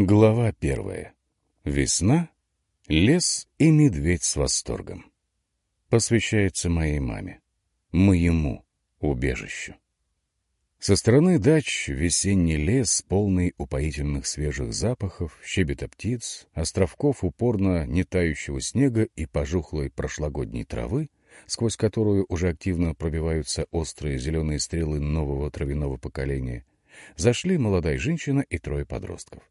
Глава первая. Весна, лес и медведь с восторгом. Посвящается моей маме, моему убежищу. Со стороны дач весенний лес, полный упоительных свежих запахов, щебета птиц, островков упорно не тающего снега и пожухлой прошлогодней травы, сквозь которую уже активно пробиваются острые зеленые стрелы нового травяного поколения, зашли молодая женщина и трое подростков.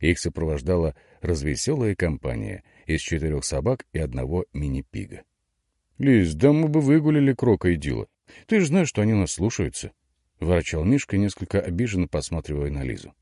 Их сопровождала развеселая компания из четырех собак и одного мини-пига. — Лиз, да мы бы выгулили Крока и Дила. Ты же знаешь, что они нас слушаются. — ворчал Мишка, несколько обиженно посматривая на Лизу.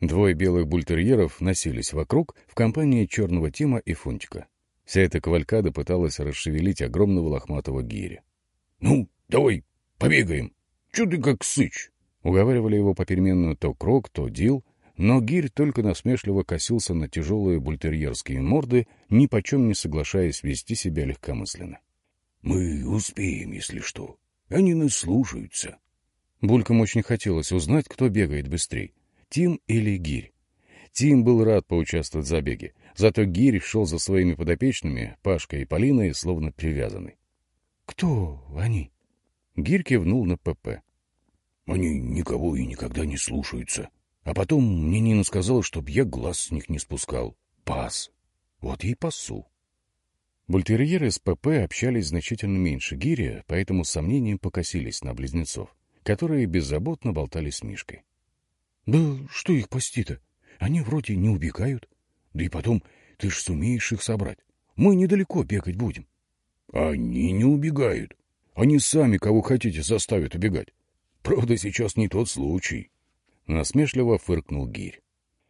Двое белых бультерьеров носились вокруг в компании черного Тима и Фунтика. Вся эта кавалькада пыталась расшевелить огромного лохматого гиря. — Ну, давай, побегаем. Чё ты как сыч? Уговаривали его попеременно то Крок, то Дил, но гирь только насмешливо косился на тяжелые бультерьерские морды, ни почем не соглашаясь вести себя легкомысленно. — Мы успеем, если что. Они нас слушаются. Булькам очень хотелось узнать, кто бегает быстрее — Тим или Гирь. Тим был рад поучаствовать в забеге, зато Гирь шел за своими подопечными, Пашкой и Полиной, словно привязанный. — Кто они? Гирь кивнул на ПП. — Они никого и никогда не слушаются. А потом мне Нина сказала, чтоб я глаз с них не спускал. Пас. Вот и пасу. Бультерьеры с ПП общались значительно меньше гиря, поэтому с сомнением покосились на близнецов, которые беззаботно болтали с Мишкой. — Да что их пасти-то? Они вроде не убегают. Да и потом, ты ж сумеешь их собрать. Мы недалеко бегать будем. — Они не убегают. Они сами кого хотите заставят убегать. Правда, сейчас не тот случай. Насмешливо фыркнул гирь.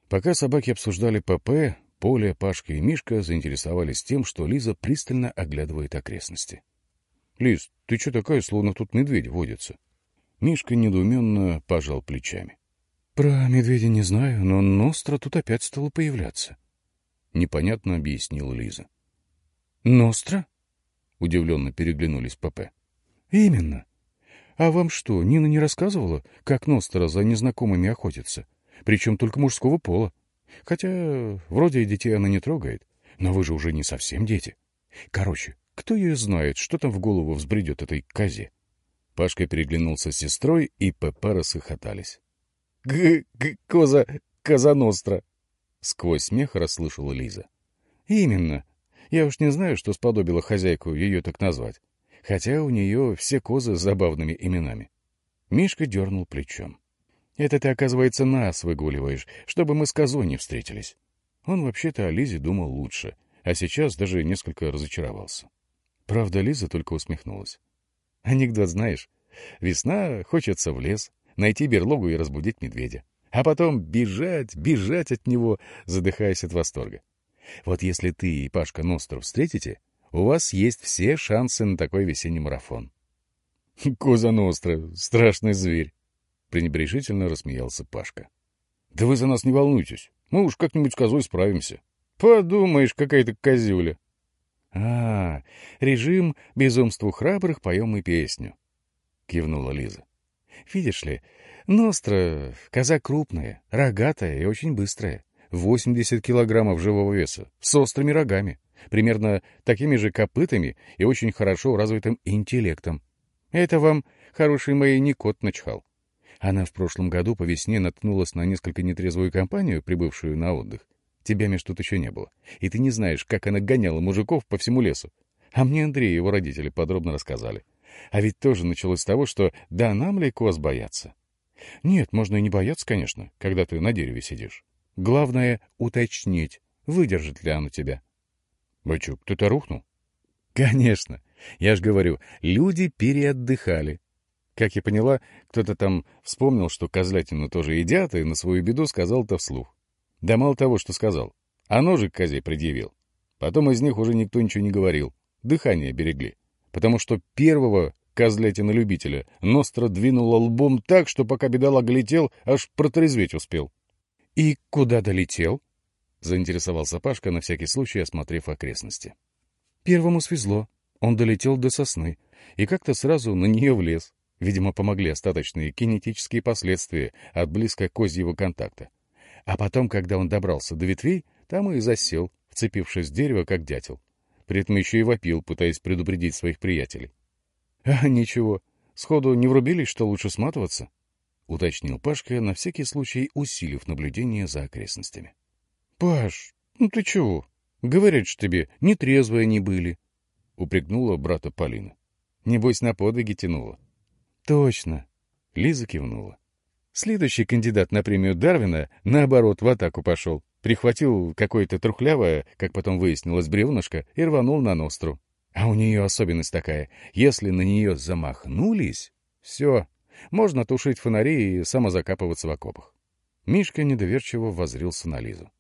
Пока собаки обсуждали ПП, Поля, Пашка и Мишка заинтересовались тем, что Лиза пристально оглядывает окрестности. — Лиз, ты что такая, словно тут медведь водится? Мишка недоуменно пожал плечами. — Про медведя не знаю, но Ностра тут опять стала появляться. Непонятно объяснила Лиза. — Ностра? — удивленно переглянулись ПП. — Именно. А вам что, Нина не рассказывала, как Ностра за незнакомыми охотится? Причем только мужского пола. Хотя вроде и детей она не трогает. Но вы же уже не совсем дети. Короче, кто ее знает, что там в голову взбредет этой козе? Пашка переглянулся с сестрой, и ПП рассыхотались. — Г -г Коза... Коза Ностра! — сквозь смех расслышала Лиза. — Именно. Я уж не знаю, что сподобило хозяйку ее так назвать хотя у нее все козы с забавными именами. Мишка дернул плечом. «Это ты, оказывается, нас выгуливаешь, чтобы мы с козой не встретились». Он вообще-то о Лизе думал лучше, а сейчас даже несколько разочаровался. Правда, Лиза только усмехнулась. «Анекдот знаешь? Весна, хочется в лес, найти берлогу и разбудить медведя. А потом бежать, бежать от него, задыхаясь от восторга. Вот если ты и Пашка Ностров встретите, у вас есть все шансы на такой весенний марафон. — Коза Ностра, страшный зверь! — пренебрежительно рассмеялся Пашка. — Да вы за нас не волнуйтесь, мы уж как-нибудь с козой справимся. Подумаешь, какая-то козюля. — А, режим безумству храбрых поем и песню, — кивнула Лиза. — Видишь ли, Ностра — коза крупная, рогатая и очень быстрая. 80 килограммов живого веса, с острыми рогами примерно такими же копытами и очень хорошо развитым интеллектом. Это вам, хороший мой, не кот начхал. Она в прошлом году по весне наткнулась на несколько нетрезвую компанию, прибывшую на отдых. Тебя меж тут еще не было. И ты не знаешь, как она гоняла мужиков по всему лесу. А мне Андрей и его родители подробно рассказали. А ведь тоже началось с того, что да нам ли коз бояться? Нет, можно и не бояться, конечно, когда ты на дереве сидишь. Главное — уточнить, выдержит ли оно тебя. Бачок, кто-то рухнул? Конечно. Я ж говорю, люди переотдыхали. Как я поняла, кто-то там вспомнил, что козлятину тоже едят, и на свою беду сказал это вслух. Да мало того, что сказал, а ножик козе предъявил. Потом из них уже никто ничего не говорил. Дыхание берегли. Потому что первого козлятина-любителя Ностро двинула лбом так, что пока бедолага летел, аж протрезветь успел. — И куда долетел? Заинтересовался Пашка, на всякий случай осмотрев окрестности. Первому свезло. Он долетел до сосны и как-то сразу на нее влез. Видимо, помогли остаточные кинетические последствия от близко козьего контакта. А потом, когда он добрался до ветвей, там и засел, вцепившись в дерево, как дятел. При этом еще и вопил, пытаясь предупредить своих приятелей. — А, ничего, сходу не врубились, что лучше сматываться? — уточнил Пашка, на всякий случай усилив наблюдение за окрестностями. — Паш, ну ты чего? Говорят что тебе, нетрезвые они были, — упрекнула брата Полина. — Небось, на подвиги тянула. — Точно. Лиза кивнула. Следующий кандидат на премию Дарвина, наоборот, в атаку пошел. Прихватил какое-то трухлявое, как потом выяснилось, бревнышко и рванул на ностру. А у нее особенность такая. Если на нее замахнулись, все, можно тушить фонари и самозакапываться в окопах. Мишка недоверчиво воззрился на Лизу.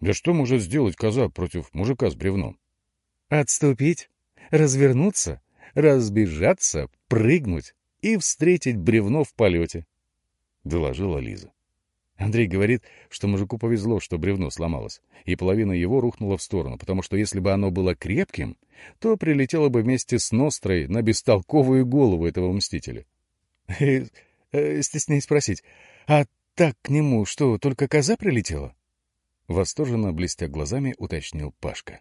Да что может сделать коза против мужика с бревном? Отступить, развернуться, разбежаться, прыгнуть и встретить бревно в полете, — доложила Лиза. Андрей говорит, что мужику повезло, что бревно сломалось, и половина его рухнула в сторону, потому что если бы оно было крепким, то прилетело бы вместе с Нострой на бестолковую голову этого мстителя. Э, э, стесняюсь спросить, а так к нему что, только коза прилетела? Восторженно блестя глазами, уточнил Пашка.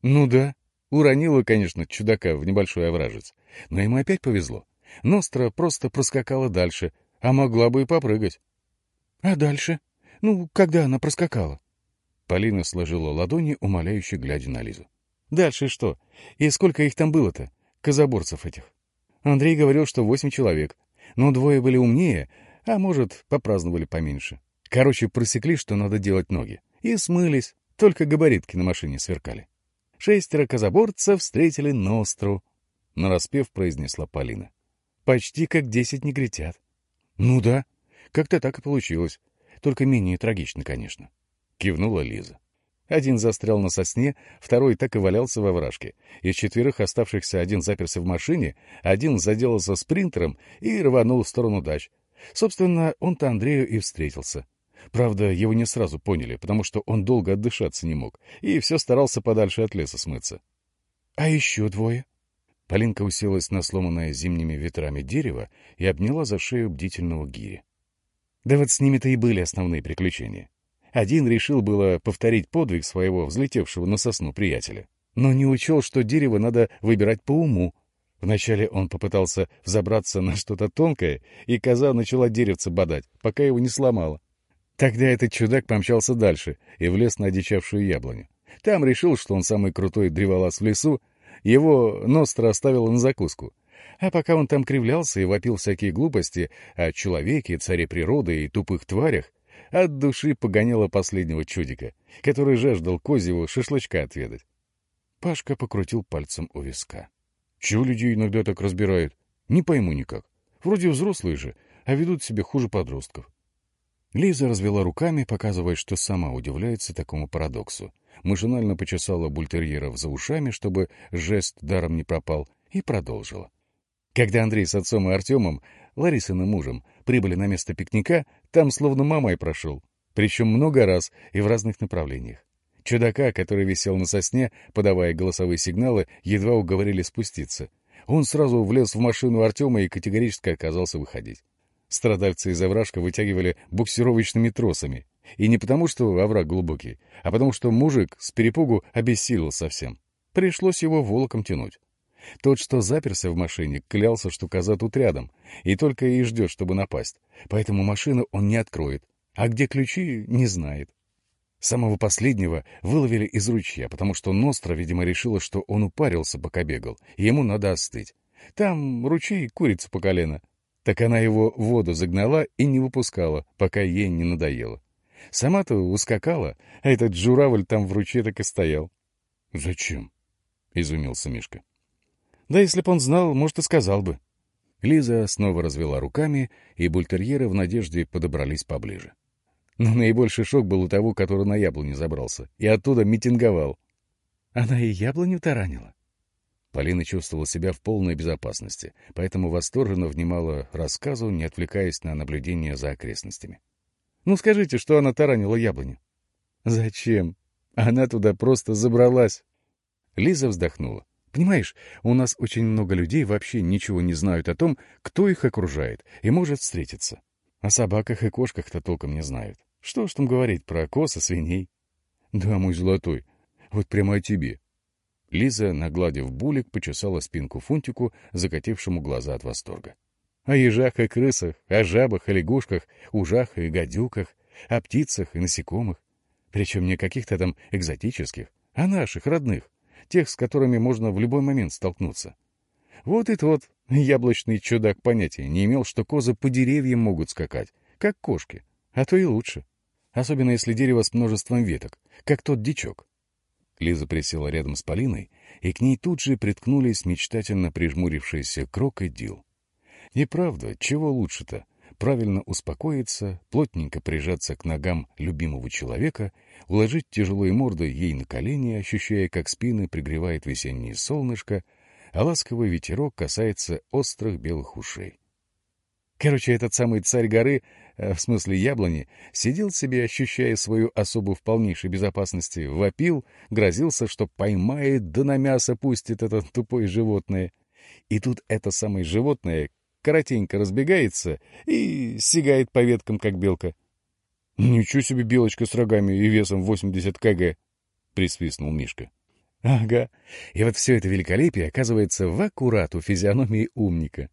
Ну да, уронила, конечно, чудака в небольшой овражец. Но ему опять повезло. Ностра просто проскакала дальше, а могла бы и попрыгать. — А дальше? Ну, когда она проскакала? Полина сложила ладони, умоляюще глядя на Лизу. — Дальше что? И сколько их там было-то, козоборцев этих? Андрей говорил, что восемь человек, но двое были умнее, а может, попраздновали поменьше. Короче, просекли, что надо делать ноги. И смылись, только габаритки на машине сверкали. Шестеро казаборцев встретили Ностру, — нараспев произнесла Полина. Почти как десять негритят. Ну да, как-то так и получилось. Только менее трагично, конечно. Кивнула Лиза. Один застрял на сосне, второй так и валялся во вражке. Из четверых оставшихся один заперся в машине, один заделался спринтером и рванул в сторону дач. Собственно, он-то Андрею и встретился. Правда, его не сразу поняли, потому что он долго отдышаться не мог и все старался подальше от леса смыться. — А еще двое? Полинка уселась на сломанное зимними ветрами дерево и обняла за шею бдительного гири. Да вот с ними-то и были основные приключения. Один решил было повторить подвиг своего взлетевшего на сосну приятеля, но не учел, что дерево надо выбирать по уму. Вначале он попытался взобраться на что-то тонкое, и коза начала деревце бодать, пока его не сломала. Тогда этот чудак помчался дальше и влез на одичавшую яблоню. Там решил, что он самый крутой древолаз в лесу, его Ностра оставила на закуску. А пока он там кривлялся и вопил всякие глупости о человеке, царе природы и тупых тварях, от души погоняла последнего чудика, который жаждал козьего шашлычка отведать. Пашка покрутил пальцем у виска. Чего людей иногда так разбирают? Не пойму никак. Вроде взрослые же, а ведут себя хуже подростков. Лиза развела руками, показывая, что сама удивляется такому парадоксу. Машинально почесала бультерьеров за ушами, чтобы жест даром не пропал, и продолжила. Когда Андрей с отцом и Артемом, Ларисиным мужем, прибыли на место пикника, там словно мамой прошел. Причем много раз и в разных направлениях. Чудака, который висел на сосне, подавая голосовые сигналы, едва уговорили спуститься. Он сразу влез в машину Артема и категорически отказался выходить. Страдальцы из овражка вытягивали буксировочными тросами. И не потому, что овраг глубокий, а потому, что мужик с перепугу обессилел совсем. Пришлось его волоком тянуть. Тот, что заперся в машине, клялся, что коза тут рядом, и только и ждет, чтобы напасть. Поэтому машину он не откроет. А где ключи, не знает. Самого последнего выловили из ручья, потому что Ностра, видимо, решила, что он упарился, пока бегал, и ему надо остыть. Там ручей курица по колено. Так она его в воду загнала и не выпускала, пока ей не надоело. Сама-то ускакала, а этот журавль там в ручье так и стоял. — Зачем? — изумился Мишка. — Да если б он знал, может, и сказал бы. Лиза снова развела руками, и бультерьеры в надежде подобрались поближе. Но наибольший шок был у того, который на яблоню забрался, и оттуда митинговал. — Она и яблоню таранила? Полина чувствовала себя в полной безопасности, поэтому восторженно внимала рассказу, не отвлекаясь на наблюдение за окрестностями. «Ну скажите, что она таранила яблоню?» «Зачем? Она туда просто забралась». Лиза вздохнула. «Понимаешь, у нас очень много людей вообще ничего не знают о том, кто их окружает и может встретиться. О собаках и кошках-то толком не знают. Что ж там говорить про косы, свиней? Да, мой золотой, вот прямо о тебе. Лиза, нагладив булик, почесала спинку Фунтику, закатившему глаза от восторга. О ежах и крысах, о жабах и лягушках, ужах и гадюках, о птицах и насекомых. Причем не каких-то там экзотических, а наших, родных, тех, с которыми можно в любой момент столкнуться. Вот и тот яблочный чудак понятия не имел, что козы по деревьям могут скакать, как кошки, а то и лучше. Особенно если дерево с множеством веток, как тот дичок. Лиза присела рядом с Полиной, и к ней тут же приткнулись мечтательно прижмурившиеся Крок и Дил. И правда, чего лучше-то? Правильно успокоиться, плотненько прижаться к ногам любимого человека, уложить тяжелые морды ей на колени, ощущая, как спины пригревает весеннее солнышко, а ласковый ветерок касается острых белых ушей. Короче, этот самый царь горы, в смысле яблони, сидел себе, ощущая свою особу в полнейшей безопасности, вопил, грозился, что поймает, да на мясо пустит это тупое животное. И тут это самое животное коротенько разбегается и сигает по веткам, как белка. — Ничего себе белочка с рогами и весом 80 кг! — присвистнул Мишка. — Ага. И вот все это великолепие оказывается в аккурат у физиономии умника.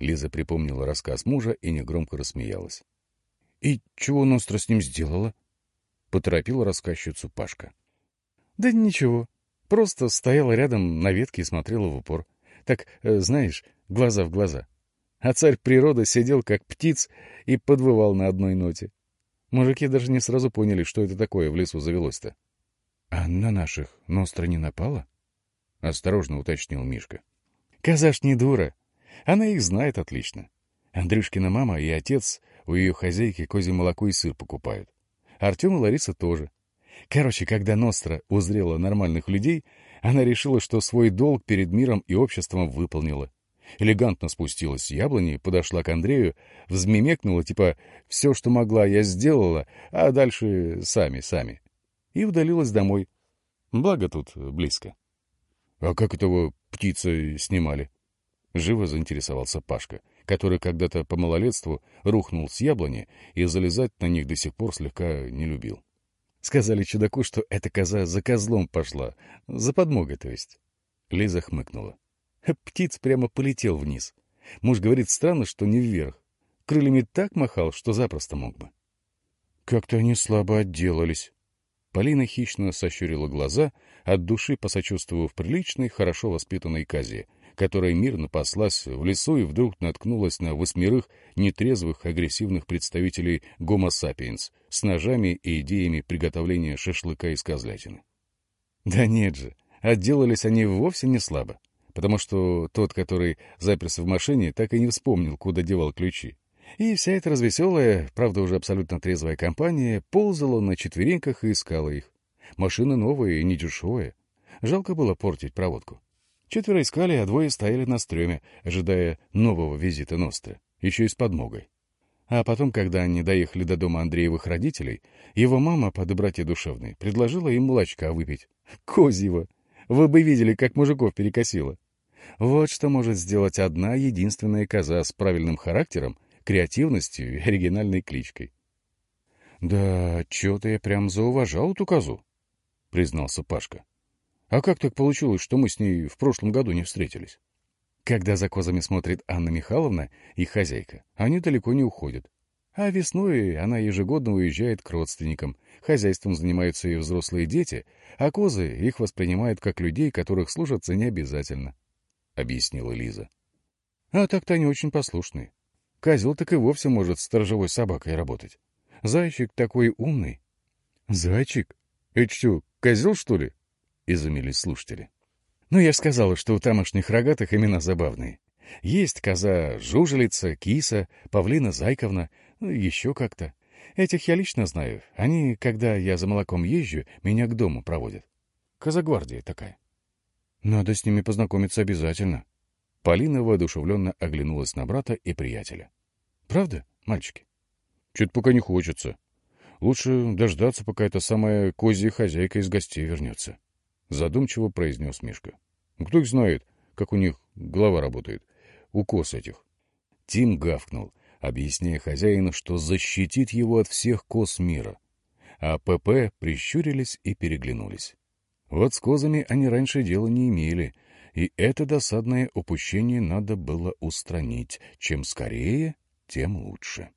Лиза припомнила рассказ мужа и негромко рассмеялась. — И чего Ностра с ним сделала? — поторопила рассказчицу Пашка. — Да ничего. Просто стояла рядом на ветке и смотрела в упор. Так, э, знаешь, глаза в глаза. А царь природы сидел как птиц и подвывал на одной ноте. Мужики даже не сразу поняли, что это такое в лесу завелось-то. — А на наших Ностра не напала? — осторожно уточнил Мишка. — Коза ж не дура. Она их знает отлично. Андрюшкина мама и отец у ее хозяйки козье молоко и сыр покупают. Артем и Лариса тоже. Короче, когда Ностра узрела нормальных людей, она решила, что свой долг перед миром и обществом выполнила. Элегантно спустилась с яблони, подошла к Андрею, взмемекнула, типа «все, что могла, я сделала, а дальше сами, сами». И удалилась домой. Благо тут близко. — А как этого птицы снимали? Живо заинтересовался Пашка, который когда-то по малолетству рухнул с яблони и залезать на них до сих пор слегка не любил. Сказали чудаку, что эта коза за козлом пошла, за подмогой, то есть. Лиза хмыкнула. Птиц прямо полетел вниз. Муж говорит, странно, что не вверх. Крыльями так махал, что запросто мог бы. Как-то они слабо отделались. Полина хищно сощурила глаза, от души посочувствовав приличной, хорошо воспитанной козе — которая мирно паслась в лесу и вдруг наткнулась на восьмерых нетрезвых агрессивных представителей гомо sapiens с ножами и идеями приготовления шашлыка из козлятины. Да нет же, отделались они вовсе не слабо, потому что тот, который заперся в машине, так и не вспомнил, куда девал ключи. И вся эта развеселая, правда уже абсолютно трезвая компания ползала на четвереньках и искала их. Машина новая и недешевая. Жалко было портить проводку. Четверо искали, а двое стояли на стреме, ожидая нового визита Ностры, еще и с подмогой. А потом, когда они доехали до дома Андреевых родителей, его мама, по доброте душевной, предложила им молочка выпить. Козьего! Вы бы видели, как мужиков перекосило. Вот что может сделать одна единственная коза с правильным характером, креативностью и оригинальной кличкой. — Да, чё-то я прям зауважал эту козу, — признался Пашка. А как так получилось, что мы с ней в прошлом году не встретились? Когда за козами смотрит Анна Михайловна, их хозяйка, они далеко не уходят. А весной она ежегодно уезжает к родственникам, хозяйством занимаются ее взрослые дети, а козы их воспринимают как людей, которых служатся не обязательно, — объяснила Лиза. А так-то они очень послушные. Козел так и вовсе может сторожевой собакой работать. Зайчик такой умный. — Зайчик? Это что, козел, что ли? Изумились слушатели. Ну, я же сказала, что у тамошних рогатых имена забавные. Есть коза Жужелица, Киса, Павлина Зайковна, ну, еще как-то. Этих я лично знаю. Они, когда я за молоком езжу, меня к дому проводят. Козагвардия такая. Надо с ними познакомиться обязательно. Полина воодушевленно оглянулась на брата и приятеля. Правда, мальчики? Чуть пока не хочется. Лучше дождаться, пока эта самая козья хозяйка из гостей вернется. Задумчиво произнес Мишка. Кто их знает, как у них голова работает. Укос этих. Тим гавкнул, объясняя хозяину, что защитит его от всех коз мира. А ПП прищурились и переглянулись. Вот с козами они раньше дела не имели, и это досадное упущение надо было устранить. Чем скорее, тем лучше.